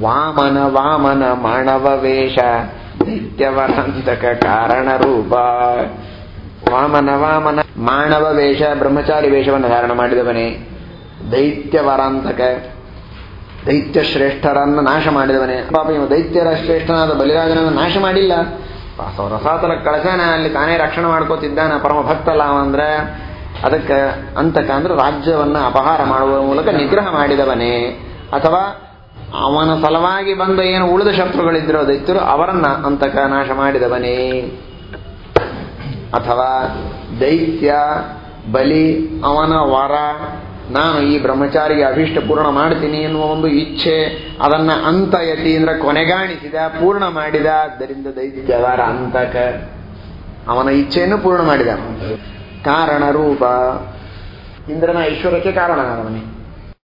ವಾಮನ ವಾಮನ ಮಾಣವ ವೇಷ ದೈತ್ಯವರಾಂತಕ ಕಾರಣ ರೂಪ. ವಾಮನ ವಾಮನ ಮಾನವ ವೇಷ, ಬ್ರಹ್ಮಚಾರಿ ವೇಷವನ್ನು ಧಾರಣ ಮಾಡಿದವನೇ. ದೈತ್ಯವರಾಂತಕ ದೈತ್ಯ ಶ್ರೇಷ್ಠರನ್ನು ನಾಶ ಮಾಡಿದವನೇ. ಪಾಪ ಇವ ದೈತ್ಯರ ಶ್ರೇಷ್ಠನಾದ ಬಲಿರಾಜನನ್ನು ನಾಶ ಮಾಡಿಲ್ಲ. ರಸಾತನ ಕಳಸನ ಅಲ್ಲಿ ತಾನೇ ರಕ್ಷಣೆ ಮಾಡ್ಕೋತಿದ್ದಾನ ಪರಮ ಭಕ್ತಲ್ಲ ಅಂದ್ರೆ. ಅದಕ್ಕೆ ಅಂತಕ ಅಂದ್ರೆ ರಾಜ್ಯವನ್ನ ಅಪಹಾರ ಮಾಡುವ ಮೂಲಕ ನಿಗ್ರಹ ಮಾಡಿದವನೇ. ಅಥವಾ ಅವನ ಸಲವಾಗಿ ಬಂದ ಏನು ಉಳಿದ ಶತ್ರುಗಳಿದ್ರೋ ದೈತ್ಯರು ಅವರನ್ನ ಅಂತಕ ನಾಶ ಮಾಡಿದವನೇ ಅಥವಾ ದೈತ್ಯ, ಬಲಿ, ಅವನ ವರ, ನಾನು ಈ ಬ್ರಹ್ಮಚಾರಿಗೆ ಅಭಿಷ್ಟ ಪೂರ್ಣ ಮಾಡ್ತೀನಿ ಎನ್ನುವ ಒಂದು ಇಚ್ಛೆ, ಅದನ್ನ ಅಂತಯತಿ ಅಂದ್ರೆ ಕೊನೆಗಾಣಿಸಿದ, ಪೂರ್ಣ ಮಾಡಿದ, ಆದ್ದರಿಂದ ದೈತ್ಯವರ ಅಂತಕ ಅವನ ಇಚ್ಛೆಯನ್ನು ಪೂರ್ಣ ಮಾಡಿದ. ಕಾರಣ ರೂಪ. ಇಂದ್ರನ ಐಶ್ವರ್ಯಕ್ಕೆ ಕಾರಣನಾದವನೇ